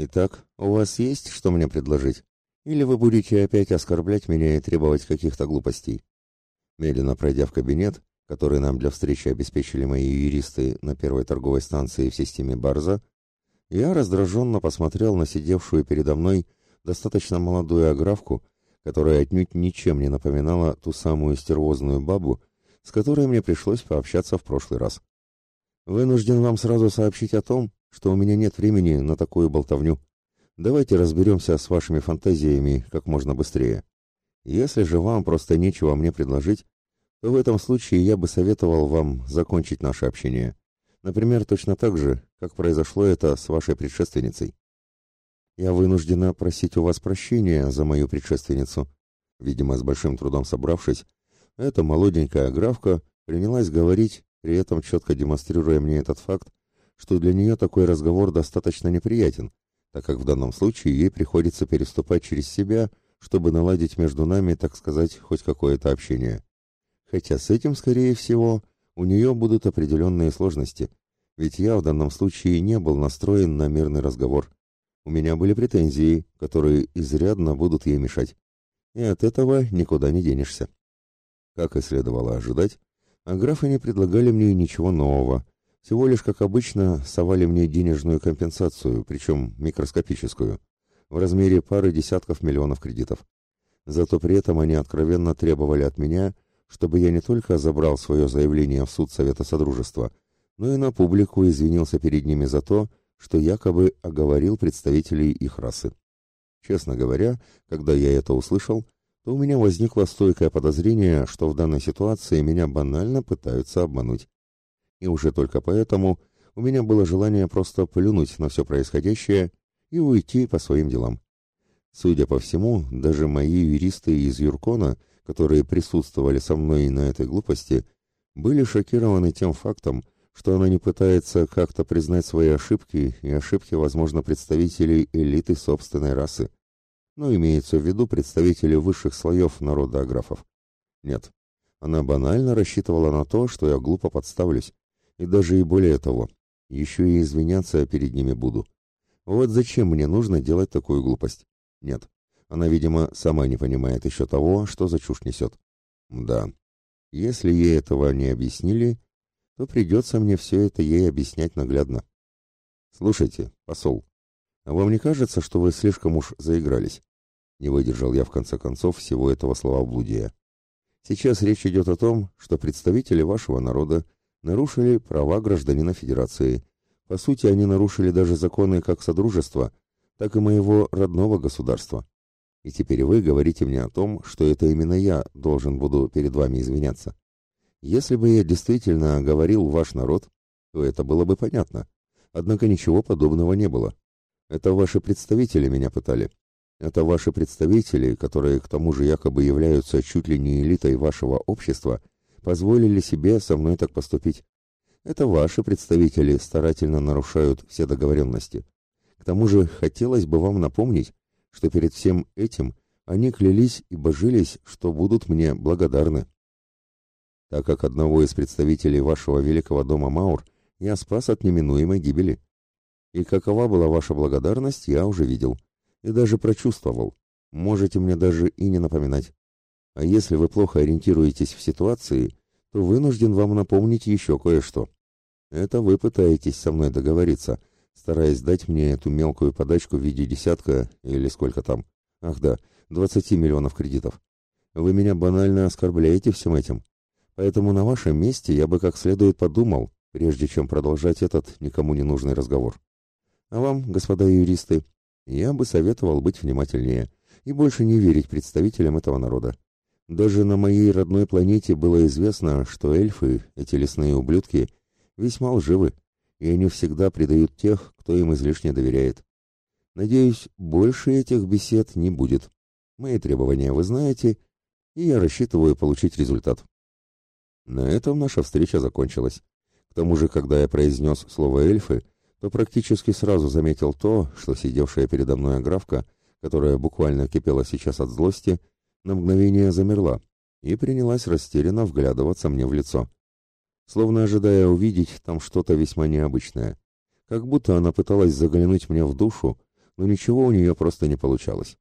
Итак, у вас есть что мне предложить? Или вы будете опять оскорблять меня и требовать каких-то глупостей? Медленно пройдя в кабинет, который нам для встречи обеспечили мои юристы на первой торговой станции в системе Барза, я раздраженно посмотрел на сидевшую передо мной достаточно молодую аграфку, которая отнюдь ничем не напоминала ту самую стервозную бабу, с которой мне пришлось пообщаться в прошлый раз. Вынужден вам сразу сообщить о том, что у меня нет времени на такую болтовню. Давайте разберемся с вашими фантазиями как можно быстрее. Если же вам просто нечего мне предложить, то в этом случае я бы советовал вам закончить наше общение. Например, точно так же, как произошло это с вашей предшественницей. Я вынуждена просить у вас прощения за мою предшественницу. Видимо, с большим трудом собравшись, эта молоденькая графка принялась говорить, при этом четко демонстрируя мне этот факт, что для нее такой разговор достаточно неприятен, так как в данном случае ей приходится переступать через себя, чтобы наладить между нами, так сказать, хоть какое-то общение. Хотя с этим, скорее всего, у нее будут определенные сложности, ведь я в данном случае не был настроен на мирный разговор. У меня были претензии, которые изрядно будут ей мешать. И от этого никуда не денешься. Как и следовало ожидать, а графы не предлагали мне ничего нового, всего лишь, как обычно, совали мне денежную компенсацию, причем микроскопическую, в размере пары десятков миллионов кредитов. Зато при этом они откровенно требовали от меня, чтобы я не только забрал свое заявление в суд Совета Содружества, но и на публику извинился перед ними за то, что якобы оговорил представителей их расы. Честно говоря, когда я это услышал, то у меня возникло стойкое подозрение, что в данной ситуации меня банально пытаются обмануть. И уже только поэтому у меня было желание просто плюнуть на все происходящее и уйти по своим делам. Судя по всему, даже мои юристы из Юркона, которые присутствовали со мной на этой глупости, были шокированы тем фактом, что она не пытается как-то признать свои ошибки и ошибки, возможно, представителей элиты собственной расы но имеется в виду представители высших слоев народа аграфов. Нет, она банально рассчитывала на то, что я глупо подставлюсь, и даже и более того, еще и извиняться перед ними буду. Вот зачем мне нужно делать такую глупость? Нет, она, видимо, сама не понимает еще того, что за чушь несет. Да, если ей этого не объяснили, то придется мне все это ей объяснять наглядно. Слушайте, посол, а вам не кажется, что вы слишком уж заигрались? Не выдержал я в конце концов всего этого словоблудия. Сейчас речь идет о том, что представители вашего народа нарушили права гражданина Федерации. По сути, они нарушили даже законы как Содружества, так и моего родного государства. И теперь вы говорите мне о том, что это именно я должен буду перед вами извиняться. Если бы я действительно говорил ваш народ, то это было бы понятно. Однако ничего подобного не было. Это ваши представители меня пытали, это ваши представители, которые к тому же якобы являются чуть ли не элитой вашего общества, позволили себе со мной так поступить. Это ваши представители старательно нарушают все договоренности. К тому же хотелось бы вам напомнить, что перед всем этим они клялись и божились, что будут мне благодарны. Так как одного из представителей вашего великого дома Маур я спас от неминуемой гибели. И какова была ваша благодарность, я уже видел и даже прочувствовал. Можете мне даже и не напоминать. А если вы плохо ориентируетесь в ситуации, то вынужден вам напомнить еще кое-что. Это вы пытаетесь со мной договориться, стараясь дать мне эту мелкую подачку в виде десятка или сколько там. Ах да, двадцати миллионов кредитов. Вы меня банально оскорбляете всем этим. Поэтому на вашем месте я бы как следует подумал, прежде чем продолжать этот никому не нужный разговор. А вам, господа юристы, я бы советовал быть внимательнее и больше не верить представителям этого народа. Даже на моей родной планете было известно, что эльфы, эти лесные ублюдки, весьма лживы, и они всегда предают тех, кто им излишне доверяет. Надеюсь, больше этих бесед не будет. Мои требования вы знаете, и я рассчитываю получить результат. На этом наша встреча закончилась. К тому же, когда я произнес слово «эльфы», то практически сразу заметил то, что сидевшая передо мной аграфка, которая буквально кипела сейчас от злости, на мгновение замерла и принялась растерянно вглядываться мне в лицо, словно ожидая увидеть там что-то весьма необычное. Как будто она пыталась заглянуть мне в душу, но ничего у нее просто не получалось.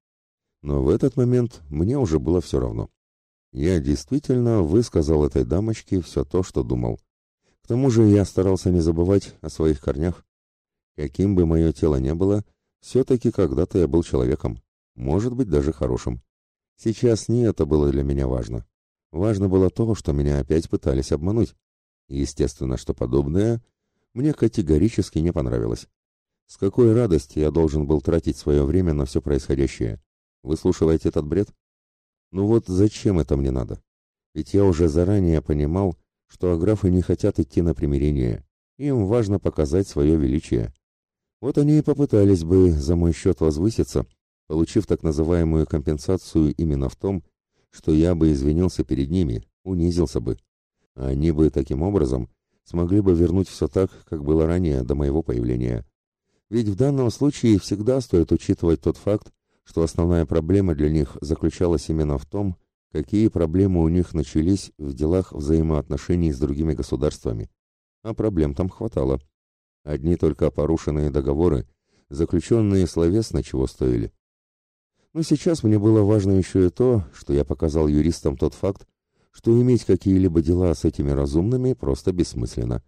Но в этот момент мне уже было все равно. Я действительно высказал этой дамочке все то, что думал. К тому же я старался не забывать о своих корнях. Каким бы мое тело ни было, все-таки когда-то я был человеком, может быть, даже хорошим. Сейчас не это было для меня важно. Важно было то, что меня опять пытались обмануть. естественно, что подобное мне категорически не понравилось. С какой радостью я должен был тратить свое время на все происходящее? Выслушиваете этот бред? Ну вот зачем это мне надо? Ведь я уже заранее понимал, что аграфы не хотят идти на примирение. Им важно показать свое величие. Вот они и попытались бы за мой счет возвыситься, получив так называемую компенсацию именно в том, что я бы извинился перед ними, унизился бы. А они бы таким образом смогли бы вернуть все так, как было ранее, до моего появления. Ведь в данном случае всегда стоит учитывать тот факт, что основная проблема для них заключалась именно в том, какие проблемы у них начались в делах взаимоотношений с другими государствами. А проблем там хватало. Одни только порушенные договоры, заключенные словесно чего стоили. Но сейчас мне было важно еще и то, что я показал юристам тот факт, что иметь какие-либо дела с этими разумными просто бессмысленно.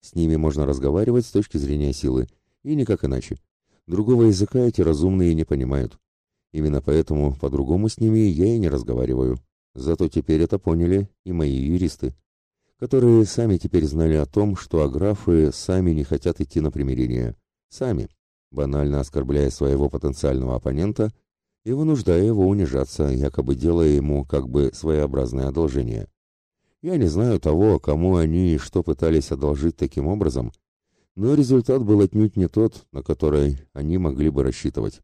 С ними можно разговаривать с точки зрения силы, и никак иначе. Другого языка эти разумные не понимают. Именно поэтому по-другому с ними я и не разговариваю. Зато теперь это поняли и мои юристы, которые сами теперь знали о том, что аграфы сами не хотят идти на примирение. Сами, банально оскорбляя своего потенциального оппонента и вынуждая его унижаться, якобы делая ему как бы своеобразное одолжение. Я не знаю того, кому они и что пытались одолжить таким образом, но результат был отнюдь не тот, на который они могли бы рассчитывать.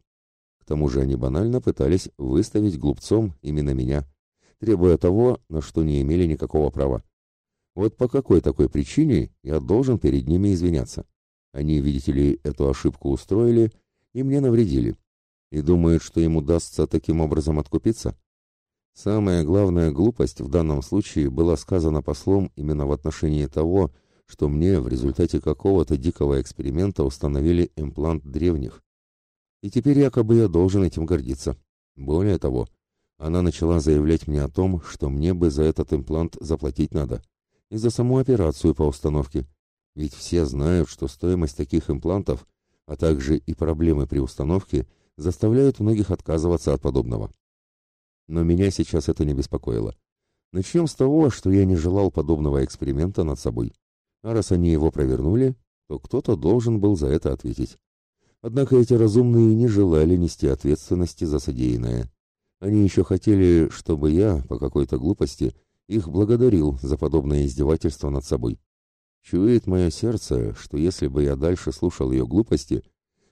К тому же они банально пытались выставить глупцом именно меня, требуя того, на что не имели никакого права. Вот по какой такой причине я должен перед ними извиняться? Они, видите ли, эту ошибку устроили и мне навредили. И думают, что им удастся таким образом откупиться? Самая главная глупость в данном случае была сказана послом именно в отношении того, что мне в результате какого-то дикого эксперимента установили имплант древних. И теперь якобы я должен этим гордиться. Более того, она начала заявлять мне о том, что мне бы за этот имплант заплатить надо. И за саму операцию по установке. Ведь все знают, что стоимость таких имплантов, а также и проблемы при установке, заставляют многих отказываться от подобного. Но меня сейчас это не беспокоило. Начнем с того, что я не желал подобного эксперимента над собой. А раз они его провернули, то кто-то должен был за это ответить. Однако эти разумные не желали нести ответственности за содеянное. Они еще хотели, чтобы я, по какой-то глупости, их благодарил за подобное издевательство над собой. Чует мое сердце, что если бы я дальше слушал ее глупости,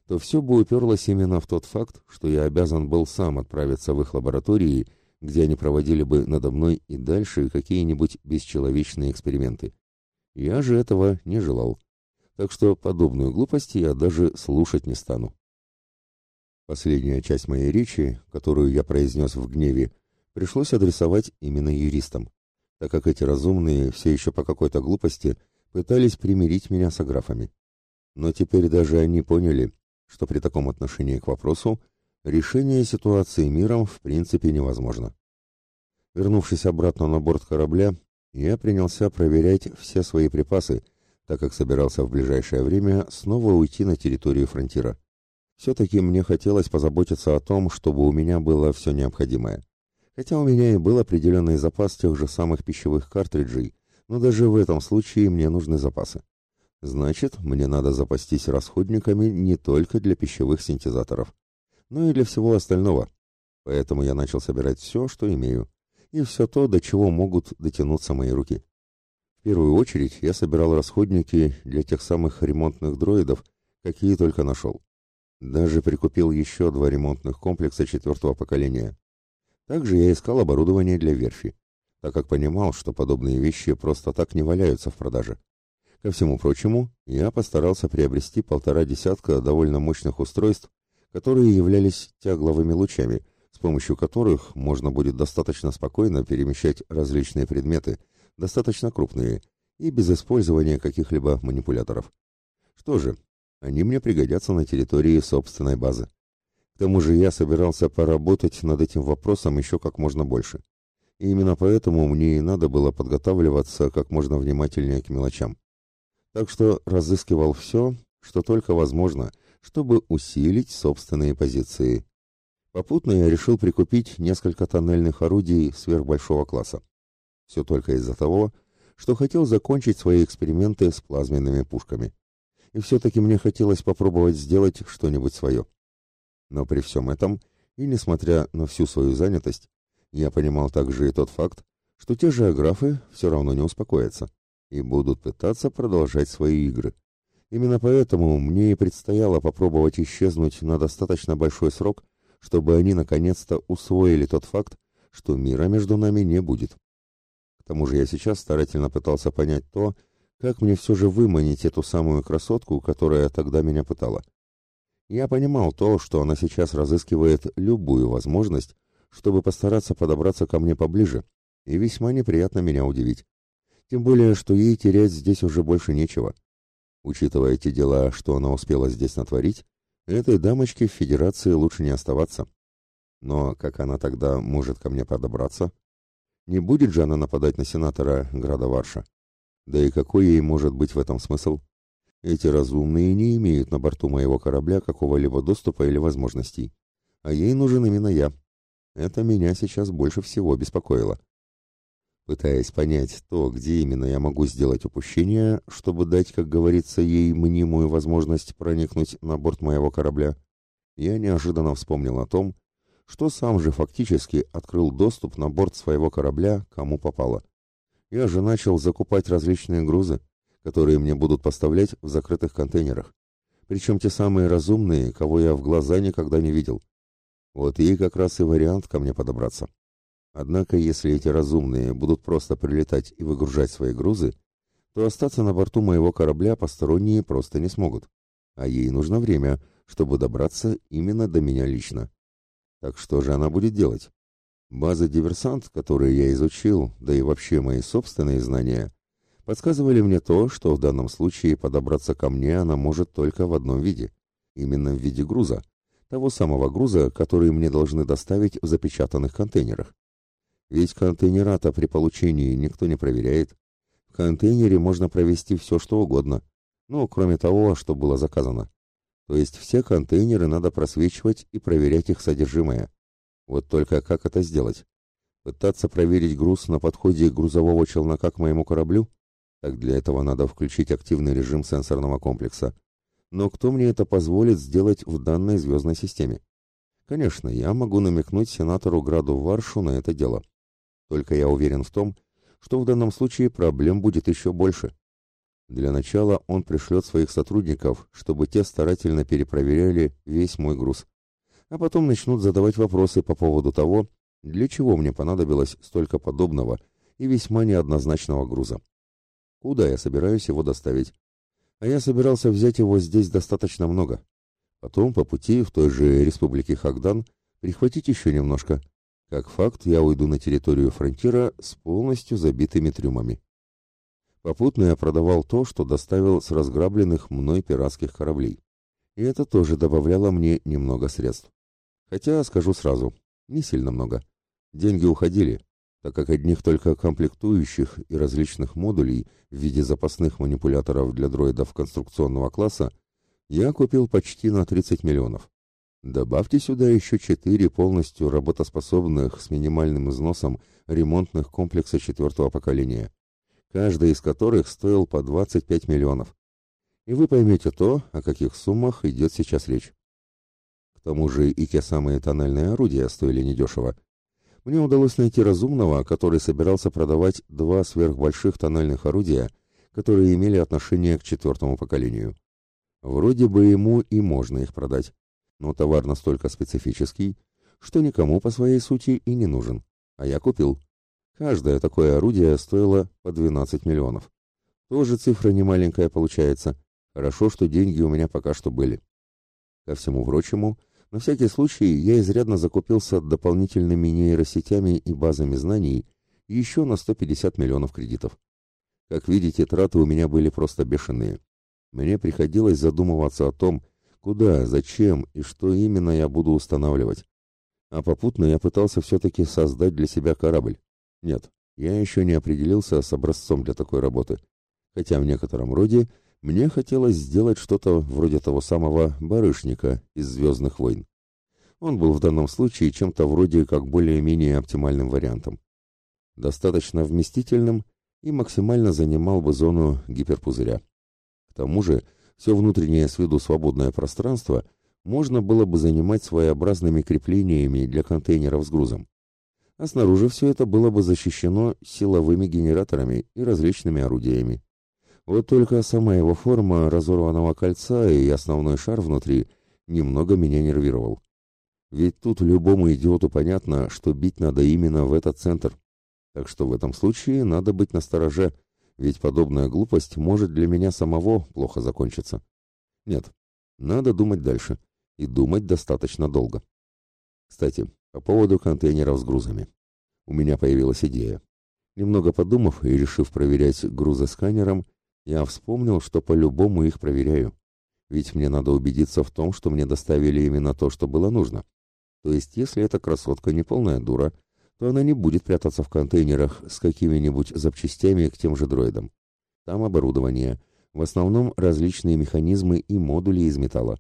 то все бы уперлось именно в тот факт, что я обязан был сам отправиться в их лаборатории, где они проводили бы надо мной и дальше какие-нибудь бесчеловечные эксперименты. Я же этого не желал. Так что подобную глупость я даже слушать не стану. Последняя часть моей речи, которую я произнес в гневе, пришлось адресовать именно юристам, так как эти разумные все еще по какой-то глупости пытались примирить меня с аграфами. Но теперь даже они поняли, что при таком отношении к вопросу решение ситуации миром в принципе невозможно. Вернувшись обратно на борт корабля, я принялся проверять все свои припасы, так как собирался в ближайшее время снова уйти на территорию фронтира. Все-таки мне хотелось позаботиться о том, чтобы у меня было все необходимое. Хотя у меня и был определенный запас тех же самых пищевых картриджей, но даже в этом случае мне нужны запасы. Значит, мне надо запастись расходниками не только для пищевых синтезаторов, но и для всего остального. Поэтому я начал собирать все, что имею и все то, до чего могут дотянуться мои руки. В первую очередь я собирал расходники для тех самых ремонтных дроидов, какие только нашел. Даже прикупил еще два ремонтных комплекса четвертого поколения. Также я искал оборудование для верфи, так как понимал, что подобные вещи просто так не валяются в продаже. Ко всему прочему, я постарался приобрести полтора десятка довольно мощных устройств, которые являлись тягловыми лучами, с помощью которых можно будет достаточно спокойно перемещать различные предметы, достаточно крупные, и без использования каких-либо манипуляторов. Что же, они мне пригодятся на территории собственной базы. тому же я собирался поработать над этим вопросом еще как можно больше. И именно поэтому мне и надо было подготавливаться как можно внимательнее к мелочам. Так что разыскивал все, что только возможно, чтобы усилить собственные позиции. Попутно я решил прикупить несколько тоннельных орудий сверхбольшого класса. Все только из-за того, что хотел закончить свои эксперименты с плазменными пушками. И все-таки мне хотелось попробовать сделать что-нибудь свое. Но при всем этом, и несмотря на всю свою занятость, я понимал также и тот факт, что те же аграфы все равно не успокоятся и будут пытаться продолжать свои игры. Именно поэтому мне и предстояло попробовать исчезнуть на достаточно большой срок, чтобы они наконец-то усвоили тот факт, что мира между нами не будет. К тому же я сейчас старательно пытался понять то, как мне все же выманить эту самую красотку, которая тогда меня пытала. Я понимал то, что она сейчас разыскивает любую возможность, чтобы постараться подобраться ко мне поближе, и весьма неприятно меня удивить. Тем более, что ей терять здесь уже больше нечего. Учитывая те дела, что она успела здесь натворить, этой дамочке в Федерации лучше не оставаться. Но как она тогда может ко мне подобраться? Не будет же она нападать на сенатора Града Варша? Да и какой ей может быть в этом смысл? Эти разумные не имеют на борту моего корабля какого-либо доступа или возможностей. А ей нужен именно я. Это меня сейчас больше всего беспокоило. Пытаясь понять то, где именно я могу сделать упущение, чтобы дать, как говорится, ей мнимую возможность проникнуть на борт моего корабля, я неожиданно вспомнил о том, что сам же фактически открыл доступ на борт своего корабля, кому попало. Я же начал закупать различные грузы, которые мне будут поставлять в закрытых контейнерах. Причем те самые разумные, кого я в глаза никогда не видел. Вот и как раз и вариант ко мне подобраться. Однако, если эти разумные будут просто прилетать и выгружать свои грузы, то остаться на борту моего корабля посторонние просто не смогут. А ей нужно время, чтобы добраться именно до меня лично. Так что же она будет делать? База диверсант, которые я изучил, да и вообще мои собственные знания, подсказывали мне то, что в данном случае подобраться ко мне она может только в одном виде. Именно в виде груза, того самого груза, который мне должны доставить в запечатанных контейнерах. Ведь контейнерата при получении никто не проверяет. В контейнере можно провести все, что угодно, ну, кроме того, что было заказано. То есть все контейнеры надо просвечивать и проверять их содержимое. Вот только как это сделать? Пытаться проверить груз на подходе грузового челнока к моему кораблю? Так для этого надо включить активный режим сенсорного комплекса. Но кто мне это позволит сделать в данной звездной системе? Конечно, я могу намекнуть сенатору Граду Варшу на это дело. Только я уверен в том, что в данном случае проблем будет еще больше. Для начала он пришлет своих сотрудников, чтобы те старательно перепроверяли весь мой груз. А потом начнут задавать вопросы по поводу того, для чего мне понадобилось столько подобного и весьма неоднозначного груза. Куда я собираюсь его доставить? а я собирался взять его здесь достаточно много. Потом по пути в той же республике Хагдан прихватить еще немножко. Как факт, я уйду на территорию фронтира с полностью забитыми трюмами. Попутно я продавал то, что доставил с разграбленных мной пиратских кораблей. И это тоже добавляло мне немного средств. Хотя, скажу сразу, не сильно много. Деньги уходили, так как одних только комплектующих и различных модулей в виде запасных манипуляторов для дроидов конструкционного класса я купил почти на 30 миллионов. Добавьте сюда еще четыре полностью работоспособных с минимальным износом ремонтных комплекса четвертого поколения, каждый из которых стоил по 25 миллионов. И вы поймете то, о каких суммах идет сейчас речь. К тому же и те самые тоннельные орудия стоили недешево, мне удалось найти разумного, который собирался продавать два сверхбольших тоннельных орудия, которые имели отношение к четвертому поколению. Вроде бы ему и можно их продать, но товар настолько специфический, что никому по своей сути и не нужен. А я купил. Каждое такое орудие стоило по 12 миллионов. Тоже цифра немаленькая получается. Хорошо, что деньги у меня пока что были. Ко всему прочему, на всякий случай я изрядно закупился дополнительными нейросетями и базами знаний еще на 150 миллионов кредитов. Как видите, траты у меня были просто бешеные. Мне приходилось задумываться о том, куда, зачем и что именно я буду устанавливать. А попутно я пытался все-таки создать для себя корабль. Нет, я еще не определился с образцом для такой работы. Хотя в некотором роде мне хотелось сделать что-то вроде того самого барышника из «Звездных войн». Он был в данном случае чем-то вроде как более-менее оптимальным вариантом. Достаточно вместительным и максимально занимал бы зону гиперпузыря. К тому же, все внутреннее с виду свободное пространство можно было бы занимать своеобразными креплениями для контейнеров с грузом. А снаружи все это было бы защищено силовыми генераторами и различными орудиями. Вот только сама его форма разорванного кольца и основной шар внутри немного меня нервировал. Ведь тут любому идиоту понятно, что бить надо именно в этот центр. Так что в этом случае надо быть настороже, ведь подобная глупость может для меня самого плохо закончиться. Нет, надо думать дальше. И думать достаточно долго. Кстати, по поводу контейнеров с грузами. У меня появилась идея. Немного подумав и решив проверять грузы сканером, я вспомнил, что по-любому их проверяю. Ведь мне надо убедиться в том, что мне доставили именно то, что было нужно. То есть, если эта красотка не полная дура, то она не будет прятаться в контейнерах с какими-нибудь запчастями к тем же дроидам. Там оборудование, в основном различные механизмы и модули из металла.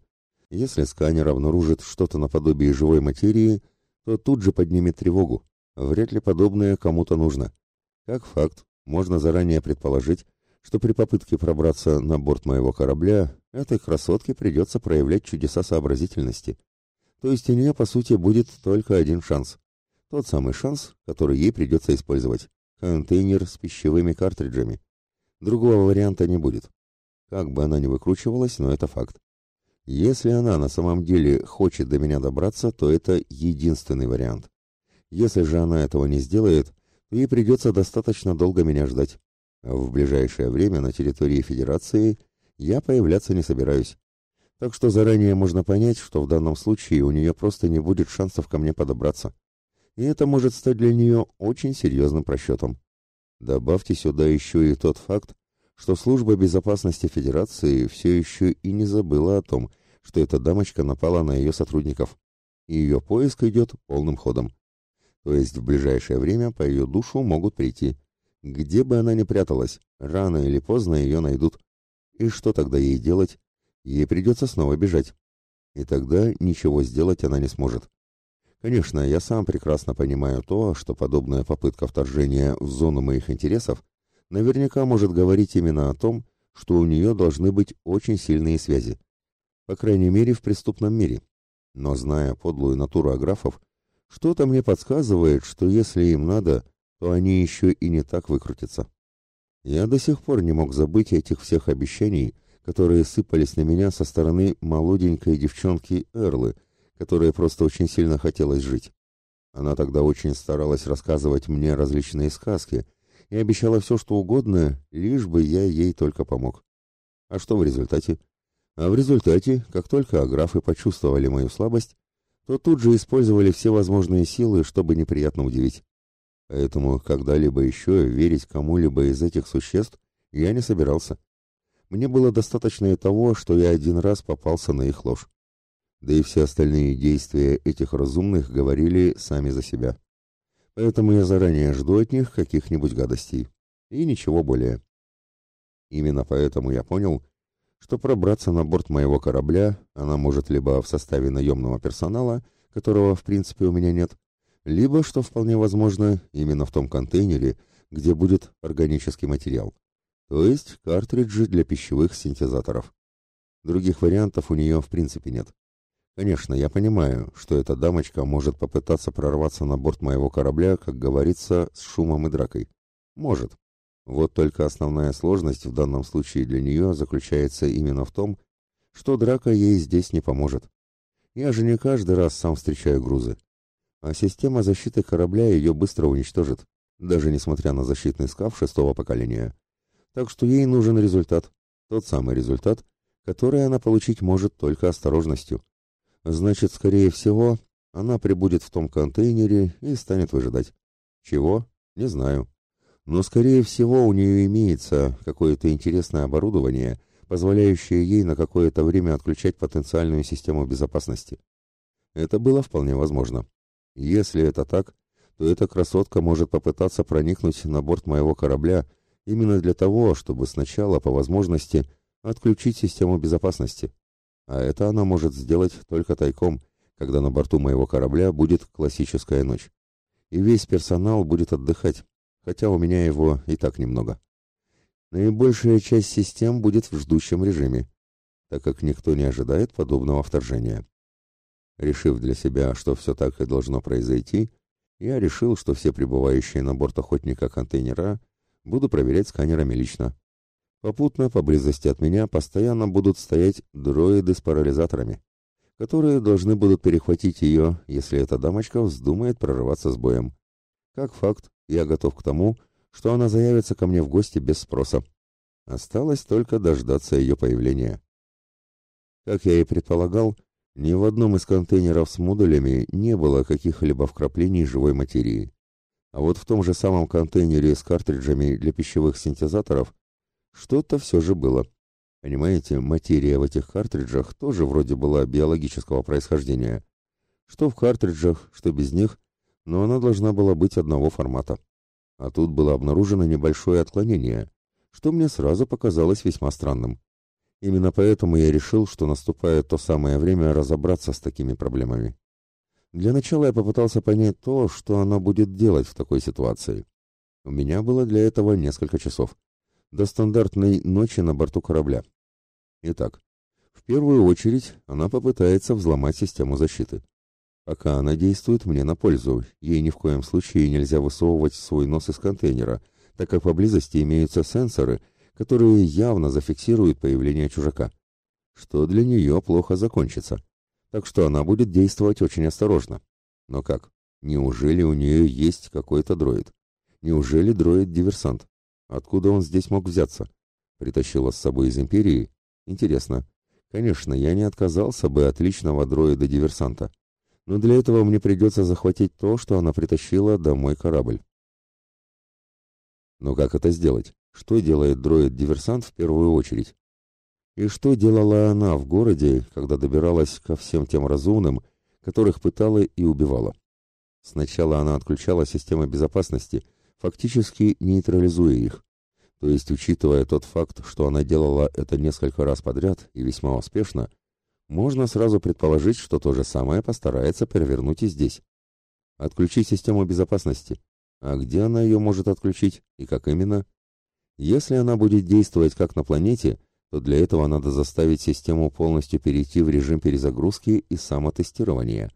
Если сканер обнаружит что-то наподобие живой материи, то тут же поднимет тревогу. Вряд ли подобное кому-то нужно. Как факт, можно заранее предположить, что при попытке пробраться на борт моего корабля этой красотке придется проявлять чудеса сообразительности. То есть у нее, по сути, будет только один шанс. Тот самый шанс, который ей придется использовать. Контейнер с пищевыми картриджами. Другого варианта не будет. Как бы она ни выкручивалась, но это факт. Если она на самом деле хочет до меня добраться, то это единственный вариант. Если же она этого не сделает, то ей придется достаточно долго меня ждать. В ближайшее время на территории Федерации я появляться не собираюсь. Так что заранее можно понять, что в данном случае у нее просто не будет шансов ко мне подобраться. И это может стать для нее очень серьезным просчетом. Добавьте сюда еще и тот факт, что служба безопасности Федерации все еще и не забыла о том, что эта дамочка напала на ее сотрудников, и ее поиск идет полным ходом. То есть в ближайшее время по ее душу могут прийти. Где бы она ни пряталась, рано или поздно ее найдут. И что тогда ей делать? ей придется снова бежать. И тогда ничего сделать она не сможет. Конечно, я сам прекрасно понимаю то, что подобная попытка вторжения в зону моих интересов наверняка может говорить именно о том, что у нее должны быть очень сильные связи. По крайней мере, в преступном мире. Но зная подлую натуру аграфов, что-то мне подсказывает, что если им надо, то они еще и не так выкрутятся. Я до сих пор не мог забыть этих всех обещаний, которые сыпались на меня со стороны молоденькой девчонки Эрлы, которая просто очень сильно хотелось жить. Она тогда очень старалась рассказывать мне различные сказки и обещала все, что угодно, лишь бы я ей только помог. А что в результате? А в результате, как только аграфы почувствовали мою слабость, то тут же использовали все возможные силы, чтобы неприятно удивить. Поэтому когда-либо еще верить кому-либо из этих существ я не собирался. Мне было достаточно и того, что я один раз попался на их ложь. Да и все остальные действия этих разумных говорили сами за себя. Поэтому я заранее жду от них каких-нибудь гадостей. И ничего более. Именно поэтому я понял, что пробраться на борт моего корабля она может либо в составе наемного персонала, которого в принципе у меня нет, либо, что вполне возможно, именно в том контейнере, где будет органический материал то есть картриджи для пищевых синтезаторов. Других вариантов у нее в принципе нет. Конечно, я понимаю, что эта дамочка может попытаться прорваться на борт моего корабля, как говорится, с шумом и дракой. Может. Вот только основная сложность в данном случае для нее заключается именно в том, что драка ей здесь не поможет. Я же не каждый раз сам встречаю грузы. А система защиты корабля ее быстро уничтожит, даже несмотря на защитный скаф шестого поколения. Так что ей нужен результат. Тот самый результат, который она получить может только осторожностью. Значит, скорее всего, она прибудет в том контейнере и станет выжидать. Чего? Не знаю. Но, скорее всего, у нее имеется какое-то интересное оборудование, позволяющее ей на какое-то время отключать потенциальную систему безопасности. Это было вполне возможно. Если это так, то эта красотка может попытаться проникнуть на борт моего корабля именно для того, чтобы сначала, по возможности, отключить систему безопасности. А это она может сделать только тайком, когда на борту моего корабля будет классическая ночь. И весь персонал будет отдыхать, хотя у меня его и так немного. Наибольшая часть систем будет в ждущем режиме, так как никто не ожидает подобного вторжения. Решив для себя, что все так и должно произойти, я решил, что все прибывающие на борт охотника контейнера буду проверять сканерами лично. Попутно, поблизости от меня, постоянно будут стоять дроиды с парализаторами, которые должны будут перехватить ее, если эта дамочка вздумает прорываться с боем. Как факт, я готов к тому, что она заявится ко мне в гости без спроса. Осталось только дождаться ее появления. Как я и предполагал, ни в одном из контейнеров с модулями не было каких-либо вкраплений живой материи. А вот в том же самом контейнере с картриджами для пищевых синтезаторов что-то все же было. Понимаете, материя в этих картриджах тоже вроде была биологического происхождения. Что в картриджах, что без них, но она должна была быть одного формата. А тут было обнаружено небольшое отклонение, что мне сразу показалось весьма странным. Именно поэтому я решил, что наступает то самое время разобраться с такими проблемами. Для начала я попытался понять то, что она будет делать в такой ситуации. У меня было для этого несколько часов. До стандартной ночи на борту корабля. Итак, в первую очередь она попытается взломать систему защиты. Пока она действует мне на пользу, ей ни в коем случае нельзя высовывать свой нос из контейнера, так как поблизости имеются сенсоры, которые явно зафиксируют появление чужака, что для нее плохо закончится. Так что она будет действовать очень осторожно. Но как? Неужели у нее есть какой-то дроид? Неужели дроид-диверсант? Откуда он здесь мог взяться? Притащила с собой из Империи? Интересно. Конечно, я не отказался бы от личного дроида-диверсанта. Но для этого мне придется захватить то, что она притащила домой корабль. Но как это сделать? Что делает дроид-диверсант в первую очередь? И что делала она в городе, когда добиралась ко всем тем разумным, которых пытала и убивала? Сначала она отключала системы безопасности, фактически нейтрализуя их. То есть, учитывая тот факт, что она делала это несколько раз подряд и весьма успешно, можно сразу предположить, что то же самое постарается перевернуть и здесь. Отключить систему безопасности. А где она ее может отключить и как именно? Если она будет действовать как на планете, то для этого надо заставить систему полностью перейти в режим перезагрузки и самотестирования,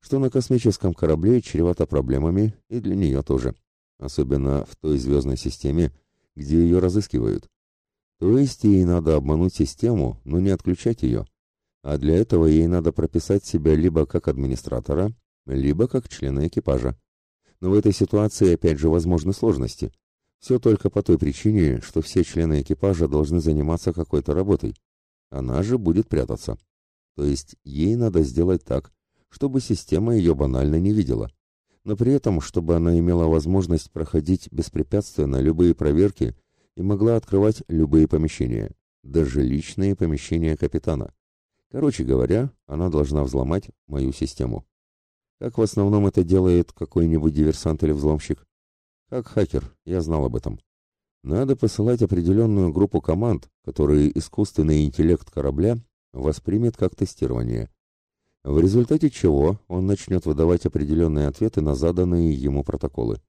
что на космическом корабле чревато проблемами и для нее тоже, особенно в той звездной системе, где ее разыскивают. То есть ей надо обмануть систему, но не отключать ее, а для этого ей надо прописать себя либо как администратора, либо как члена экипажа. Но в этой ситуации опять же возможны сложности – все только по той причине, что все члены экипажа должны заниматься какой-то работой. Она же будет прятаться. То есть ей надо сделать так, чтобы система ее банально не видела. Но при этом, чтобы она имела возможность проходить беспрепятственно любые проверки и могла открывать любые помещения, даже личные помещения капитана. Короче говоря, она должна взломать мою систему. Как в основном это делает какой-нибудь диверсант или взломщик? Как хакер, я знал об этом. Надо посылать определенную группу команд, которые искусственный интеллект корабля воспримет как тестирование. В результате чего он начнет выдавать определенные ответы на заданные ему протоколы.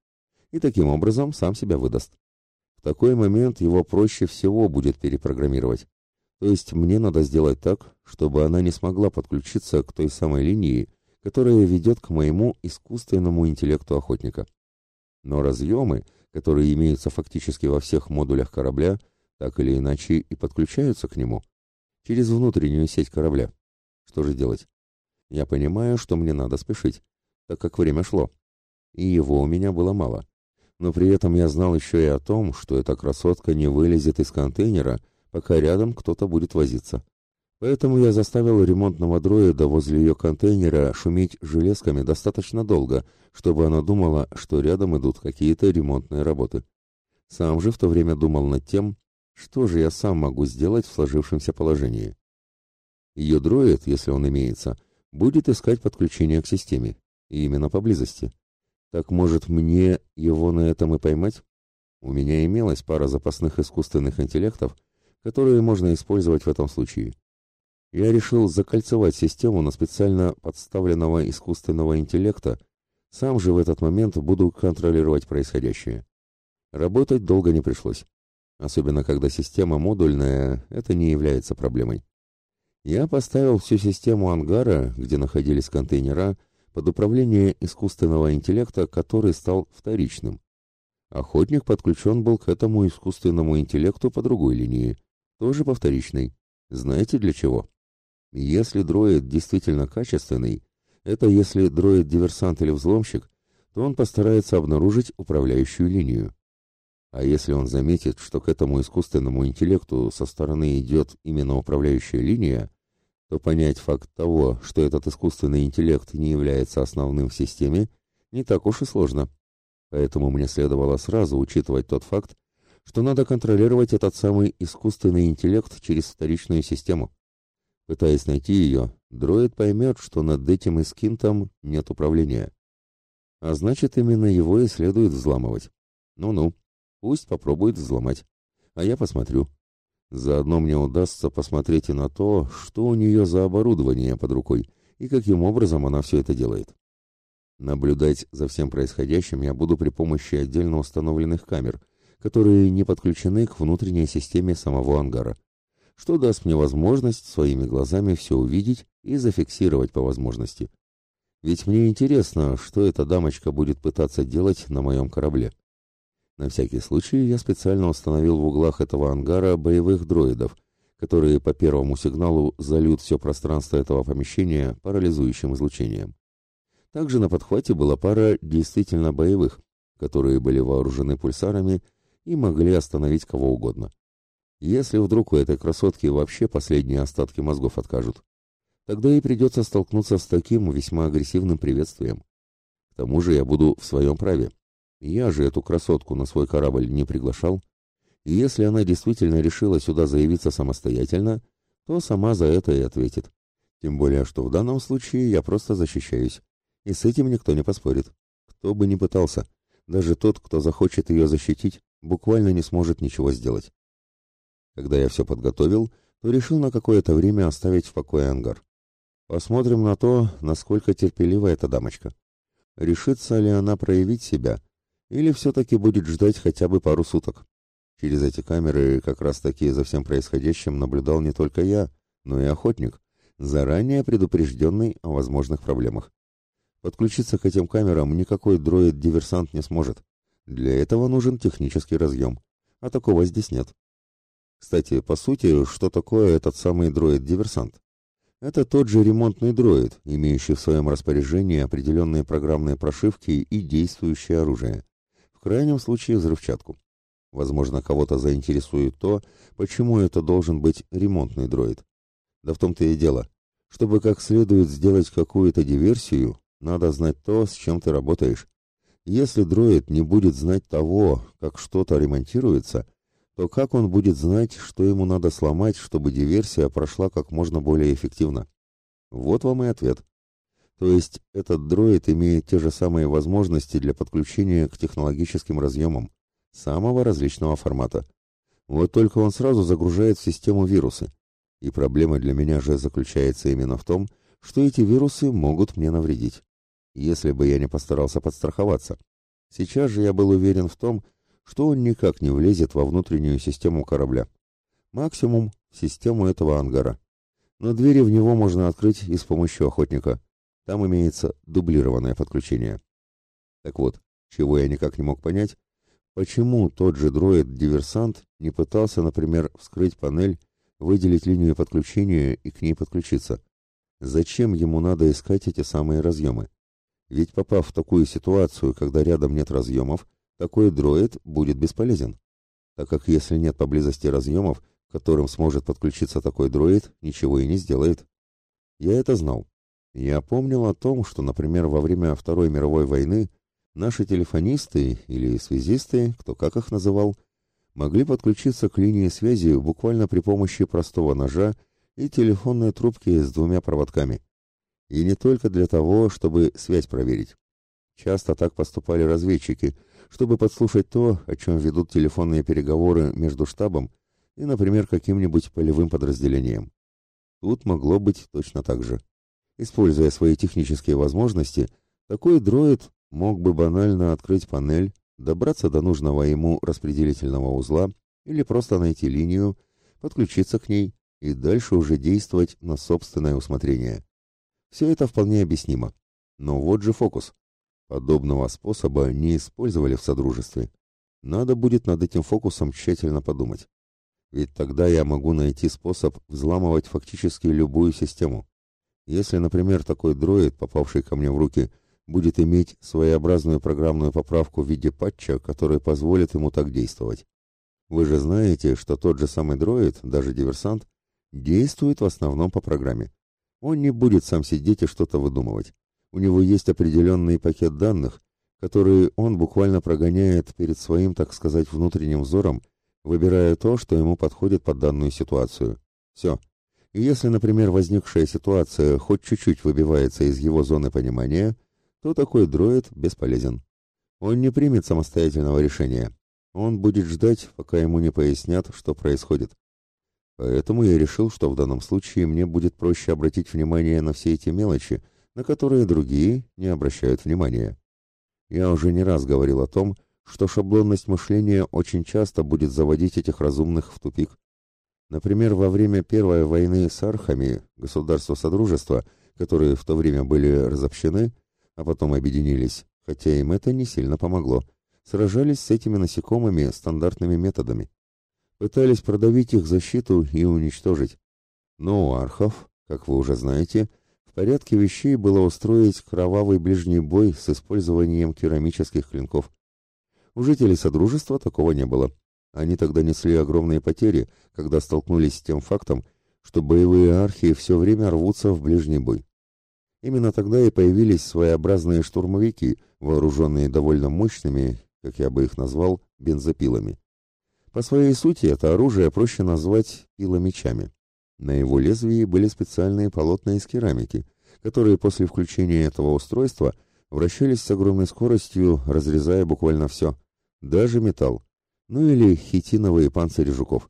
И таким образом сам себя выдаст. В такой момент его проще всего будет перепрограммировать. То есть мне надо сделать так, чтобы она не смогла подключиться к той самой линии, которая ведет к моему искусственному интеллекту охотника. Но разъемы, которые имеются фактически во всех модулях корабля, так или иначе и подключаются к нему через внутреннюю сеть корабля. Что же делать? Я понимаю, что мне надо спешить, так как время шло, и его у меня было мало. Но при этом я знал еще и о том, что эта красотка не вылезет из контейнера, пока рядом кто-то будет возиться. Поэтому я заставил ремонтного дроида возле ее контейнера шуметь железками достаточно долго, чтобы она думала, что рядом идут какие-то ремонтные работы. Сам же в то время думал над тем, что же я сам могу сделать в сложившемся положении. Ее дроид, если он имеется, будет искать подключение к системе, и именно поблизости. Так может мне его на этом и поймать? У меня имелась пара запасных искусственных интеллектов, которые можно использовать в этом случае. Я решил закольцевать систему на специально подставленного искусственного интеллекта, сам же в этот момент буду контролировать происходящее. Работать долго не пришлось. Особенно когда система модульная, это не является проблемой. Я поставил всю систему ангара, где находились контейнера, под управление искусственного интеллекта, который стал вторичным. Охотник подключен был к этому искусственному интеллекту по другой линии, тоже по вторичной. Знаете для чего? Если дроид действительно качественный, это если дроид-диверсант или взломщик, то он постарается обнаружить управляющую линию. А если он заметит, что к этому искусственному интеллекту со стороны идет именно управляющая линия, то понять факт того, что этот искусственный интеллект не является основным в системе, не так уж и сложно. Поэтому мне следовало сразу учитывать тот факт, что надо контролировать этот самый искусственный интеллект через вторичную систему. Пытаясь найти ее, дроид поймет, что над этим искинтом нет управления. А значит, именно его и следует взламывать. Ну-ну, пусть попробует взломать. А я посмотрю. Заодно мне удастся посмотреть и на то, что у нее за оборудование под рукой и каким образом она все это делает. Наблюдать за всем происходящим я буду при помощи отдельно установленных камер, которые не подключены к внутренней системе самого ангара, что даст мне возможность своими глазами все увидеть и зафиксировать по возможности. Ведь мне интересно, что эта дамочка будет пытаться делать на моем корабле. На всякий случай я специально установил в углах этого ангара боевых дроидов, которые по первому сигналу зальют все пространство этого помещения парализующим излучением. Также на подхвате была пара действительно боевых, которые были вооружены пульсарами и могли остановить кого угодно. Если вдруг у этой красотки вообще последние остатки мозгов откажут, тогда и придется столкнуться с таким весьма агрессивным приветствием. К тому же я буду в своем праве. Я же эту красотку на свой корабль не приглашал, и если она действительно решила сюда заявиться самостоятельно, то сама за это и ответит. Тем более, что в данном случае я просто защищаюсь, и с этим никто не поспорит. Кто бы ни пытался, даже тот, кто захочет ее защитить, буквально не сможет ничего сделать. Когда я все подготовил, то решил на какое-то время оставить в покое ангар. Посмотрим на то, насколько терпелива эта дамочка. Решится ли она проявить себя, или все-таки будет ждать хотя бы пару суток. Через эти камеры как раз-таки за всем происходящим наблюдал не только я, но и охотник, заранее предупрежденный о возможных проблемах. Подключиться к этим камерам никакой дроид-диверсант не сможет. Для этого нужен технический разъем, а такого здесь нет. Кстати, по сути, что такое этот самый дроид-диверсант? Это тот же ремонтный дроид, имеющий в своем распоряжении определенные программные прошивки и действующее оружие крайнем случае взрывчатку. Возможно, кого-то заинтересует то, почему это должен быть ремонтный дроид. Да в том-то и дело. Чтобы как следует сделать какую-то диверсию, надо знать то, с чем ты работаешь. Если дроид не будет знать того, как что-то ремонтируется, то как он будет знать, что ему надо сломать, чтобы диверсия прошла как можно более эффективно? Вот вам и ответ. То есть этот дроид имеет те же самые возможности для подключения к технологическим разъемам самого различного формата. Вот только он сразу загружает в систему вирусы. И проблема для меня же заключается именно в том, что эти вирусы могут мне навредить. Если бы я не постарался подстраховаться. Сейчас же я был уверен в том, что он никак не влезет во внутреннюю систему корабля. Максимум в систему этого ангара. Но двери в него можно открыть и с помощью охотника. Там имеется дублированное подключение. Так вот, чего я никак не мог понять, почему тот же дроид-диверсант не пытался, например, вскрыть панель, выделить линию подключения и к ней подключиться. Зачем ему надо искать эти самые разъемы? Ведь попав в такую ситуацию, когда рядом нет разъемов, такой дроид будет бесполезен. Так как если нет поблизости разъемов, к которым сможет подключиться такой дроид, ничего и не сделает. Я это знал. Я помнил о том, что, например, во время Второй мировой войны наши телефонисты или связисты, кто как их называл, могли подключиться к линии связи буквально при помощи простого ножа и телефонной трубки с двумя проводками. И не только для того, чтобы связь проверить. Часто так поступали разведчики, чтобы подслушать то, о чем ведут телефонные переговоры между штабом и, например, каким-нибудь полевым подразделением. Тут могло быть точно так же. Используя свои технические возможности, такой дроид мог бы банально открыть панель, добраться до нужного ему распределительного узла или просто найти линию, подключиться к ней и дальше уже действовать на собственное усмотрение. Все это вполне объяснимо. Но вот же фокус. Подобного способа не использовали в Содружестве. Надо будет над этим фокусом тщательно подумать. Ведь тогда я могу найти способ взламывать фактически любую систему. Если, например, такой дроид, попавший ко мне в руки, будет иметь своеобразную программную поправку в виде патча, который позволит ему так действовать. Вы же знаете, что тот же самый дроид, даже диверсант, действует в основном по программе. Он не будет сам сидеть и что-то выдумывать. У него есть определенный пакет данных, которые он буквально прогоняет перед своим, так сказать, внутренним взором, выбирая то, что ему подходит под данную ситуацию. Все. И если, например, возникшая ситуация хоть чуть-чуть выбивается из его зоны понимания, то такой дроид бесполезен. Он не примет самостоятельного решения. Он будет ждать, пока ему не пояснят, что происходит. Поэтому я решил, что в данном случае мне будет проще обратить внимание на все эти мелочи, на которые другие не обращают внимания. Я уже не раз говорил о том, что шаблонность мышления очень часто будет заводить этих разумных в тупик. Например, во время Первой войны с архами, государства Содружества, которые в то время были разобщены, а потом объединились, хотя им это не сильно помогло, сражались с этими насекомыми стандартными методами. Пытались продавить их защиту и уничтожить. Но у архов, как вы уже знаете, в порядке вещей было устроить кровавый ближний бой с использованием керамических клинков. У жителей Содружества такого не было. Они тогда несли огромные потери, когда столкнулись с тем фактом, что боевые архи все время рвутся в ближний бой. Именно тогда и появились своеобразные штурмовики, вооруженные довольно мощными, как я бы их назвал, бензопилами. По своей сути это оружие проще назвать пиломечами. На его лезвии были специальные полотна из керамики, которые после включения этого устройства вращались с огромной скоростью, разрезая буквально все, даже металл, ну или хитиновые панцири жуков,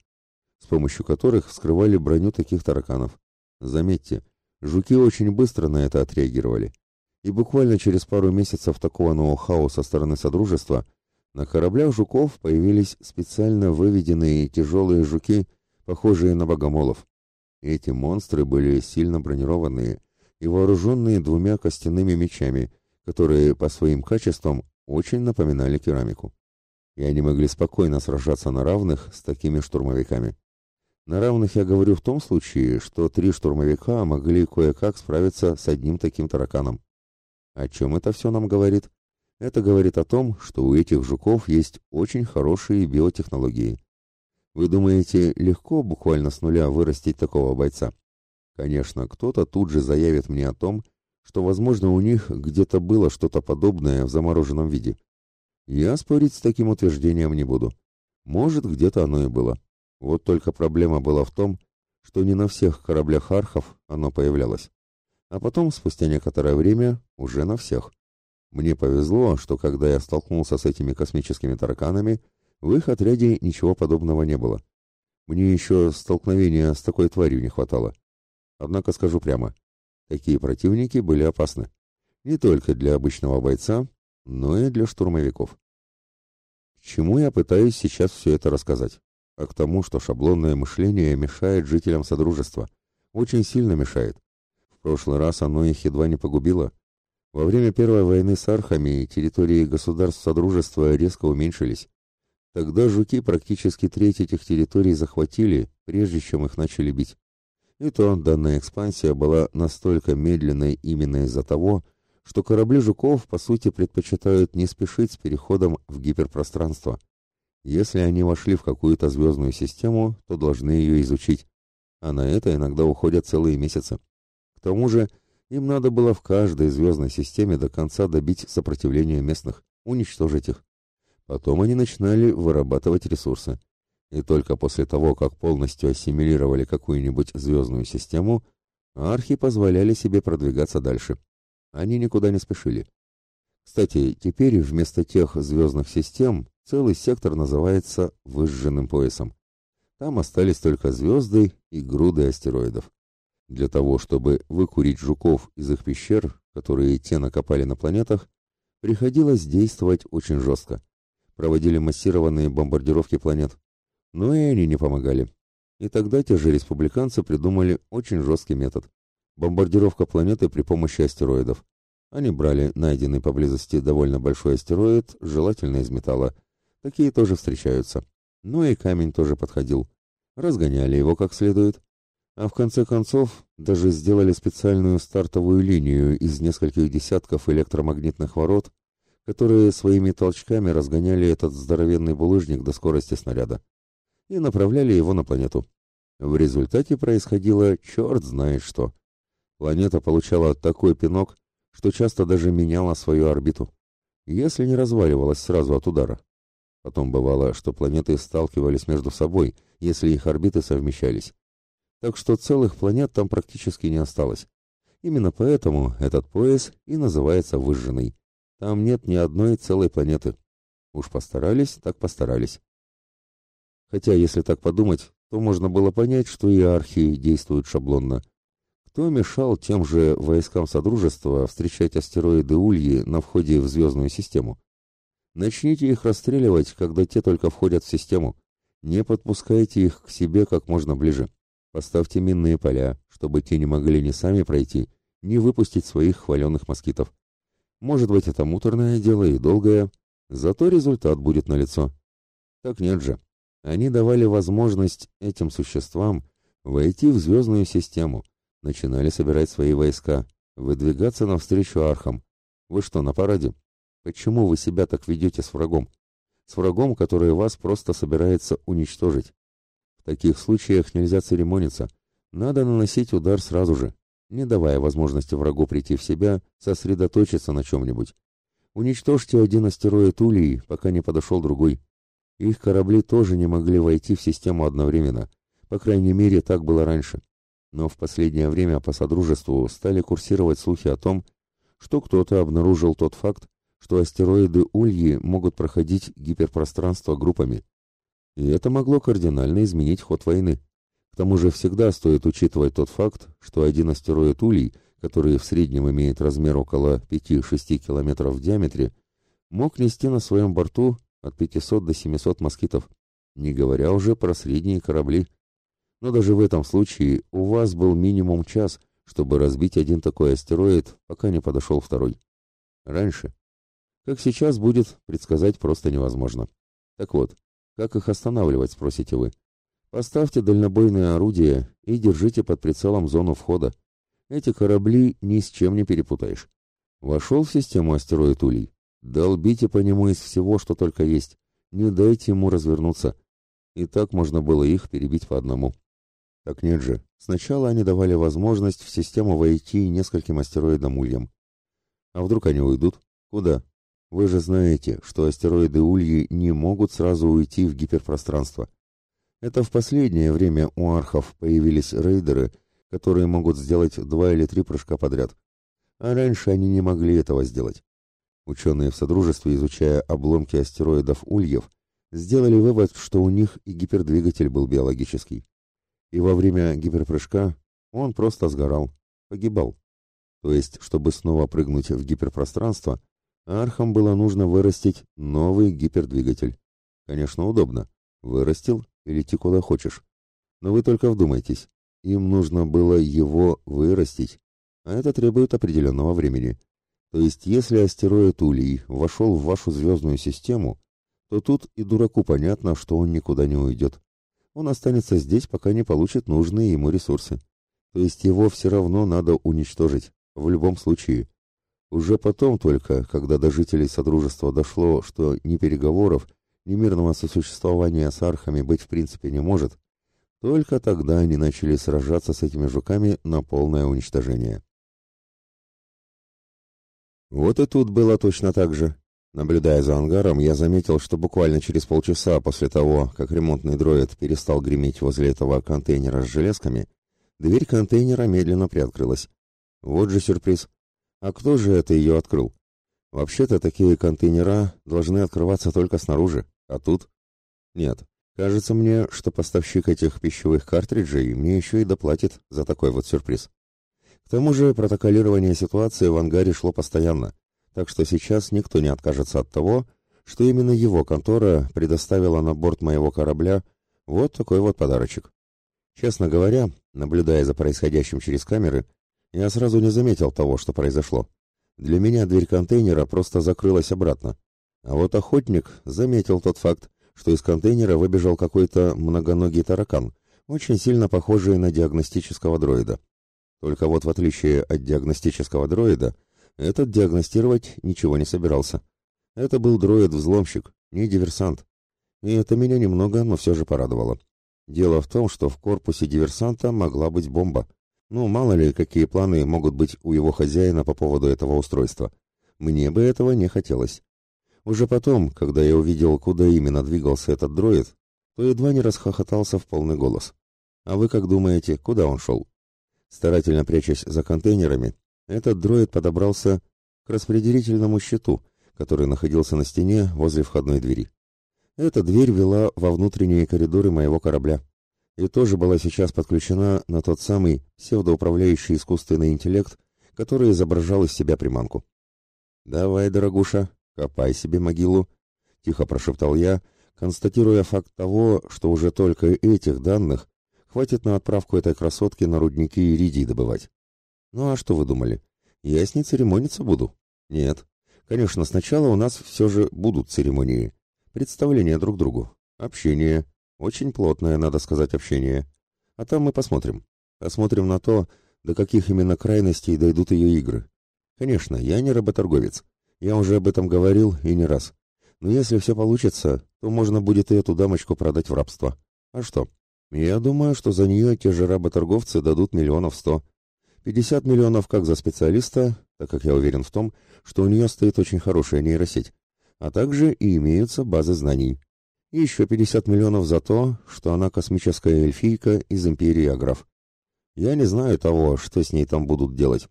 с помощью которых вскрывали броню таких тараканов. Заметьте, Жуки очень быстро на это отреагировали. И буквально через пару месяцев такого ноу-хау со стороны Содружества на кораблях жуков появились специально выведенные тяжелые жуки, похожие на богомолов. Эти монстры были сильно бронированные и вооруженные двумя костяными мечами, которые по своим качествам очень напоминали керамику. И они могли спокойно сражаться на равных с такими штурмовиками. На равных я говорю в том случае, что три штурмовика могли кое-как справиться с одним таким тараканом. О чем это все нам говорит? Это говорит о том, что у этих жуков есть очень хорошие биотехнологии. Вы думаете, легко буквально с нуля вырастить такого бойца? Конечно, кто-то тут же заявит мне о том, что, возможно, у них где-то было что-то подобное в замороженном виде. Я спорить с таким утверждением не буду. Может, где-то оно и было. Вот только проблема была в том, что не на всех кораблях архов оно появлялось. А потом, спустя некоторое время, уже на всех. Мне повезло, что когда я столкнулся с этими космическими тараканами, в их отряде ничего подобного не было. Мне еще столкновения с такой тварью не хватало. Однако скажу прямо, такие противники были опасны. Не только для обычного бойца, но и для штурмовиков. Чему я пытаюсь сейчас все это рассказать? а к тому, что шаблонное мышление мешает жителям Содружества. Очень сильно мешает. В прошлый раз оно их едва не погубило. Во время Первой войны с архами территории государств Содружества резко уменьшились. Тогда жуки практически треть этих территорий захватили, прежде чем их начали бить. И то данная экспансия была настолько медленной именно из-за того, что корабли жуков, по сути, предпочитают не спешить с переходом в гиперпространство. Если они вошли в какую-то звездную систему, то должны ее изучить, а на это иногда уходят целые месяцы. К тому же, им надо было в каждой звездной системе до конца добить сопротивление местных, уничтожить их. Потом они начинали вырабатывать ресурсы. И только после того, как полностью ассимилировали какую-нибудь звездную систему, архи позволяли себе продвигаться дальше. Они никуда не спешили. Кстати, теперь вместо тех звездных систем целый сектор называется выжженным поясом. Там остались только звезды и груды астероидов. Для того, чтобы выкурить жуков из их пещер, которые те накопали на планетах, приходилось действовать очень жестко. Проводили массированные бомбардировки планет. Но и они не помогали. И тогда те же республиканцы придумали очень жесткий метод. Бомбардировка планеты при помощи астероидов. Они брали найденный поблизости довольно большой астероид, желательно из металла. Такие тоже встречаются. Ну и камень тоже подходил. Разгоняли его как следует. А в конце концов даже сделали специальную стартовую линию из нескольких десятков электромагнитных ворот, которые своими толчками разгоняли этот здоровенный булыжник до скорости снаряда и направляли его на планету. В результате происходило черт знает что. Планета получала такой пинок, что часто даже меняла свою орбиту, если не разваливалась сразу от удара. Потом бывало, что планеты сталкивались между собой, если их орбиты совмещались. Так что целых планет там практически не осталось. Именно поэтому этот пояс и называется выжженный. Там нет ни одной целой планеты. Уж постарались, так постарались. Хотя, если так подумать, то можно было понять, что и архи действуют шаблонно. Кто мешал тем же войскам Содружества встречать астероиды Ульи на входе в звездную систему? Начните их расстреливать, когда те только входят в систему. Не подпускайте их к себе как можно ближе. Поставьте минные поля, чтобы те не могли ни сами пройти, ни выпустить своих хваленных москитов. Может быть, это муторное дело и долгое, зато результат будет налицо. Так нет же. Они давали возможность этим существам войти в звездную систему, начинали собирать свои войска, выдвигаться навстречу архам. Вы что, на параде? Почему вы себя так ведете с врагом? С врагом, который вас просто собирается уничтожить. В таких случаях нельзя церемониться. Надо наносить удар сразу же, не давая возможности врагу прийти в себя, сосредоточиться на чем-нибудь. Уничтожьте один астероид Улей, пока не подошел другой. Их корабли тоже не могли войти в систему одновременно. По крайней мере, так было раньше. Но в последнее время по Содружеству стали курсировать слухи о том, что кто-то обнаружил тот факт, что астероиды Ульи могут проходить гиперпространство группами. И это могло кардинально изменить ход войны. К тому же всегда стоит учитывать тот факт, что один астероид Улей, который в среднем имеет размер около 5-6 километров в диаметре, мог нести на своем борту от 500 до 700 москитов, не говоря уже про средние корабли. Но даже в этом случае у вас был минимум час, чтобы разбить один такой астероид, пока не подошел второй. Раньше. Как сейчас будет, предсказать просто невозможно. Так вот, как их останавливать, спросите вы? Поставьте дальнобойные орудия и держите под прицелом зону входа. Эти корабли ни с чем не перепутаешь. Вошел в систему астероид Улей. Долбите по нему из всего, что только есть. Не дайте ему развернуться. И так можно было их перебить по одному. Так нет же. Сначала они давали возможность в систему войти нескольким астероидам ульям. А вдруг они уйдут? Куда? Вы же знаете, что астероиды ульи не могут сразу уйти в гиперпространство. Это в последнее время у архов появились рейдеры, которые могут сделать два или три прыжка подряд. А раньше они не могли этого сделать. Ученые в Содружестве, изучая обломки астероидов Ульев, сделали вывод, что у них и гипердвигатель был биологический. И во время гиперпрыжка он просто сгорал, погибал. То есть, чтобы снова прыгнуть в гиперпространство, архам было нужно вырастить новый гипердвигатель. Конечно, удобно. Вырастил и лети куда хочешь. Но вы только вдумайтесь. Им нужно было его вырастить, а это требует определенного времени. То есть, если астероид Улей вошел в вашу звездную систему, то тут и дураку понятно, что он никуда не уйдет. Он останется здесь, пока не получит нужные ему ресурсы. То есть его все равно надо уничтожить, в любом случае. Уже потом только, когда до жителей Содружества дошло, что ни переговоров, ни мирного сосуществования с архами быть в принципе не может, только тогда они начали сражаться с этими жуками на полное уничтожение. Вот и тут было точно так же. Наблюдая за ангаром, я заметил, что буквально через полчаса после того, как ремонтный дроид перестал греметь возле этого контейнера с железками, дверь контейнера медленно приоткрылась. Вот же сюрприз. А кто же это ее открыл? Вообще-то такие контейнера должны открываться только снаружи, а тут... Нет, кажется мне, что поставщик этих пищевых картриджей мне еще и доплатит за такой вот сюрприз. К тому же протоколирование ситуации в ангаре шло постоянно так что сейчас никто не откажется от того, что именно его контора предоставила на борт моего корабля вот такой вот подарочек. Честно говоря, наблюдая за происходящим через камеры, я сразу не заметил того, что произошло. Для меня дверь контейнера просто закрылась обратно. А вот охотник заметил тот факт, что из контейнера выбежал какой-то многоногий таракан, очень сильно похожий на диагностического дроида. Только вот в отличие от диагностического дроида, этот диагностировать ничего не собирался. Это был дроид-взломщик, не диверсант. И это меня немного, но все же порадовало. Дело в том, что в корпусе диверсанта могла быть бомба. Ну, мало ли, какие планы могут быть у его хозяина по поводу этого устройства. Мне бы этого не хотелось. Уже потом, когда я увидел, куда именно двигался этот дроид, то едва не расхохотался в полный голос. А вы как думаете, куда он шел? Старательно прячась за контейнерами, этот дроид подобрался к распределительному щиту, который находился на стене возле входной двери. Эта дверь вела во внутренние коридоры моего корабля и тоже была сейчас подключена на тот самый псевдоуправляющий искусственный интеллект, который изображал из себя приманку. «Давай, дорогуша, копай себе могилу», — тихо прошептал я, констатируя факт того, что уже только этих данных хватит на отправку этой красотки на рудники иридий добывать. Ну а что вы думали? Я с ней церемониться буду? Нет. Конечно, сначала у нас все же будут церемонии. Представления друг другу. Общение. Очень плотное, надо сказать, общение. А там мы посмотрим. Посмотрим на то, до каких именно крайностей дойдут ее игры. Конечно, я не работорговец. Я уже об этом говорил и не раз. Но если все получится, то можно будет и эту дамочку продать в рабство. А что? Я думаю, что за нее те же работорговцы дадут миллионов сто. 50 миллионов как за специалиста, так как я уверен в том, что у нее стоит очень хорошая нейросеть, а также и имеются базы знаний. И еще 50 миллионов за то, что она космическая эльфийка из империи Аграф. Я не знаю того, что с ней там будут делать.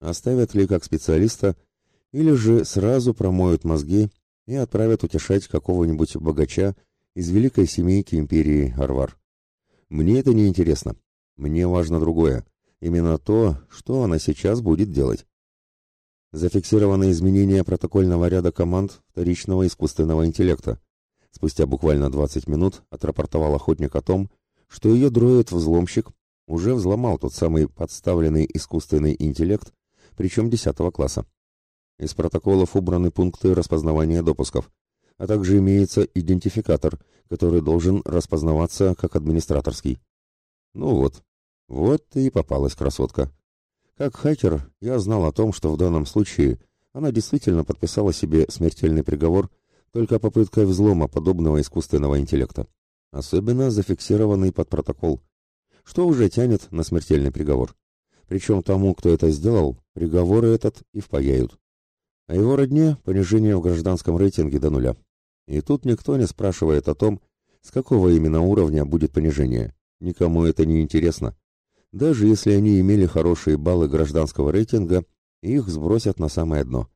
Оставят ли как специалиста, или же сразу промоют мозги и отправят утешать какого-нибудь богача из великой семейки империи Арвар. Мне это не интересно. Мне важно другое. Именно то, что она сейчас будет делать. Зафиксированы изменения протокольного ряда команд вторичного искусственного интеллекта. Спустя буквально 20 минут отрапортовал охотник о том, что ее дроид-взломщик уже взломал тот самый подставленный искусственный интеллект, причем 10 класса. Из протоколов убраны пункты распознавания допусков, а также имеется идентификатор, который должен распознаваться как администраторский. Ну вот, вот и попалась красотка. Как хакер, я знал о том, что в данном случае она действительно подписала себе смертельный приговор только попыткой взлома подобного искусственного интеллекта, особенно зафиксированный под протокол, что уже тянет на смертельный приговор. Причем тому, кто это сделал, приговоры этот и впаяют. А его родне понижение в гражданском рейтинге до нуля. И тут никто не спрашивает о том, с какого именно уровня будет понижение. Никому это не интересно даже если они имели хорошие баллы гражданского рейтинга, их сбросят на самое дно.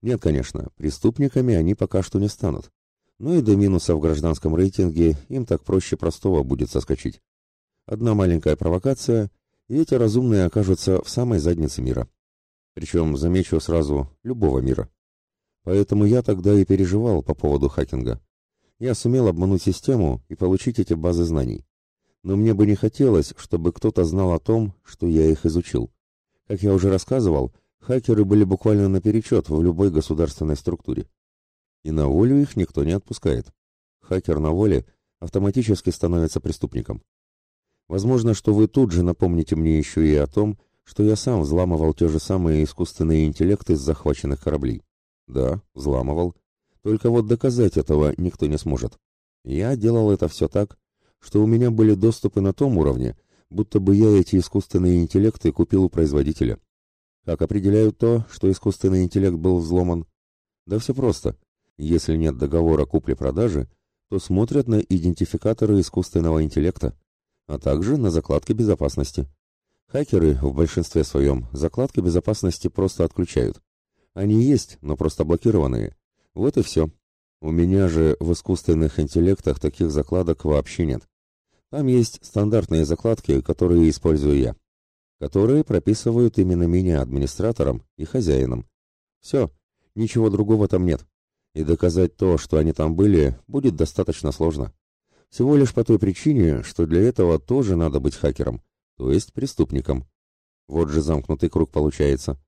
Нет, конечно, преступниками они пока что не станут. Но и до минуса в гражданском рейтинге им так проще простого будет соскочить. Одна маленькая провокация, и эти разумные окажутся в самой заднице мира. Причем, замечу сразу, любого мира. Поэтому я тогда и переживал по поводу хакинга. Я сумел обмануть систему и получить эти базы знаний но мне бы не хотелось, чтобы кто-то знал о том, что я их изучил. Как я уже рассказывал, хакеры были буквально наперечет в любой государственной структуре. И на волю их никто не отпускает. Хакер на воле автоматически становится преступником. Возможно, что вы тут же напомните мне еще и о том, что я сам взламывал те же самые искусственные интеллекты с захваченных кораблей. Да, взламывал. Только вот доказать этого никто не сможет. Я делал это все так, что у меня были доступы на том уровне, будто бы я эти искусственные интеллекты купил у производителя. Как определяют то, что искусственный интеллект был взломан? Да все просто. Если нет договора купли-продажи, то смотрят на идентификаторы искусственного интеллекта, а также на закладки безопасности. Хакеры в большинстве своем закладки безопасности просто отключают. Они есть, но просто блокированные. Вот и все. У меня же в искусственных интеллектах таких закладок вообще нет. Там есть стандартные закладки, которые использую я, которые прописывают именно меня администратором и хозяином. Все, ничего другого там нет. И доказать то, что они там были, будет достаточно сложно. Всего лишь по той причине, что для этого тоже надо быть хакером, то есть преступником. Вот же замкнутый круг получается.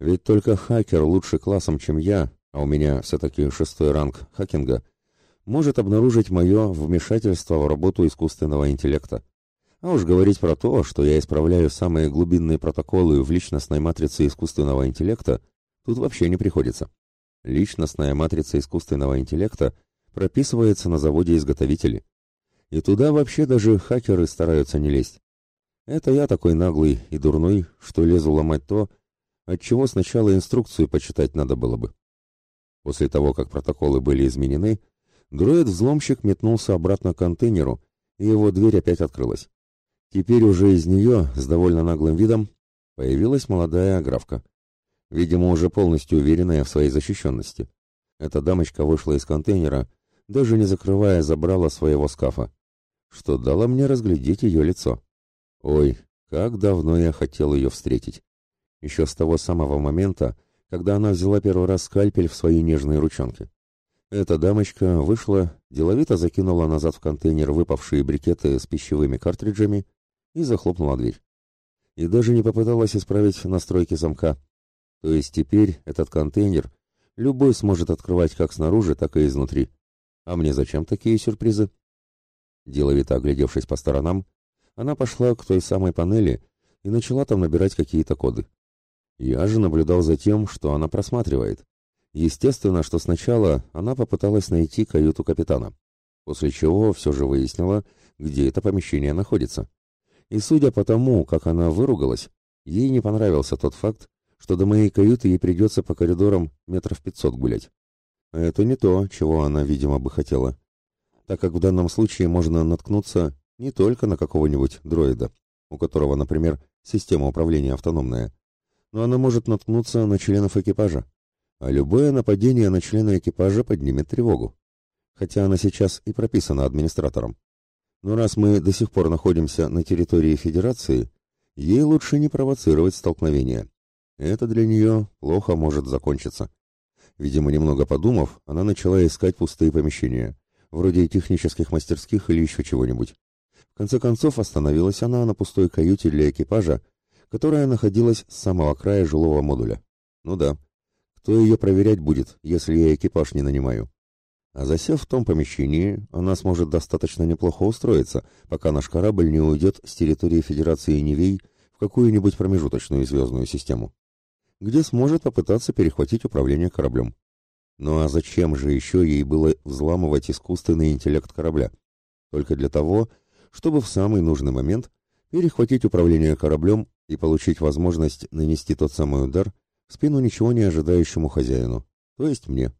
Ведь только хакер лучше классом, чем я, а у меня все-таки шестой ранг хакинга, может обнаружить мое вмешательство в работу искусственного интеллекта. А уж говорить про то, что я исправляю самые глубинные протоколы в личностной матрице искусственного интеллекта, тут вообще не приходится. Личностная матрица искусственного интеллекта прописывается на заводе изготовителей. И туда вообще даже хакеры стараются не лезть. Это я такой наглый и дурной, что лезу ломать то, от чего сначала инструкцию почитать надо было бы. После того, как протоколы были изменены, дроид-взломщик метнулся обратно к контейнеру, и его дверь опять открылась. Теперь уже из нее, с довольно наглым видом, появилась молодая аграфка видимо, уже полностью уверенная в своей защищенности. Эта дамочка вышла из контейнера, даже не закрывая забрала своего скафа, что дало мне разглядеть ее лицо. Ой, как давно я хотел ее встретить. Еще с того самого момента, когда она взяла первый раз скальпель в свои нежные ручонки. Эта дамочка вышла, деловито закинула назад в контейнер выпавшие брикеты с пищевыми картриджами и захлопнула дверь. И даже не попыталась исправить настройки замка, то есть теперь этот контейнер любой сможет открывать как снаружи, так и изнутри. А мне зачем такие сюрпризы? Деловито оглядевшись по сторонам, она пошла к той самой панели и начала там набирать какие-то коды. Я же наблюдал за тем, что она просматривает. Естественно, что сначала она попыталась найти каюту капитана, после чего все же выяснила, где это помещение находится. И судя по тому, как она выругалась, ей не понравился тот факт, что до моей каюты ей придется по коридорам метров пятьсот гулять. Это не то, чего она, видимо, бы хотела, так как в данном случае можно наткнуться не только на какого-нибудь дроида, у которого, например, система управления автономная, но она может наткнуться на членов экипажа, а любое нападение на члена экипажа поднимет тревогу. Хотя она сейчас и прописана администратором. Но раз мы до сих пор находимся на территории Федерации, ей лучше не провоцировать столкновения. Это для нее плохо может закончиться. Видимо, немного подумав, она начала искать пустые помещения, вроде технических мастерских или еще чего-нибудь. В конце концов, остановилась она на пустой каюте для экипажа, которая находилась с самого края жилого модуля. Ну да, кто ее проверять будет, если я экипаж не нанимаю? А засев в том помещении, она сможет достаточно неплохо устроиться, пока наш корабль не уйдет с территории Федерации Невей в какую-нибудь промежуточную звездную систему где сможет попытаться перехватить управление кораблем. Ну а зачем же еще ей было взламывать искусственный интеллект корабля? Только для того, чтобы в самый нужный момент перехватить управление кораблем и получить возможность нанести тот самый удар спину ничего не ожидающему хозяину, то есть мне.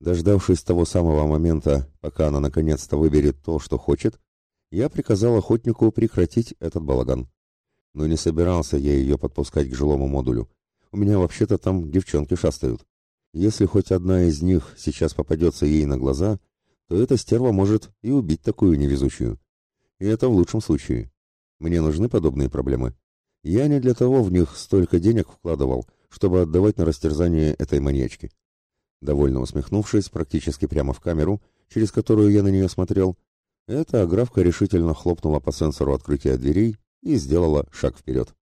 Дождавшись того самого момента, пока она наконец-то выберет то, что хочет, я приказал охотнику прекратить этот балаган. Но не собирался я ее подпускать к жилому модулю. У меня вообще-то там девчонки шастают. Если хоть одна из них сейчас попадется ей на глаза, то эта стерва может и убить такую невезучую. И это в лучшем случае. Мне нужны подобные проблемы. Я не для того в них столько денег вкладывал, чтобы отдавать на растерзание этой маньячки. Довольно усмехнувшись, практически прямо в камеру, через которую я на нее смотрел, эта аграфка решительно хлопнула по сенсору открытия дверей и сделала шаг вперед.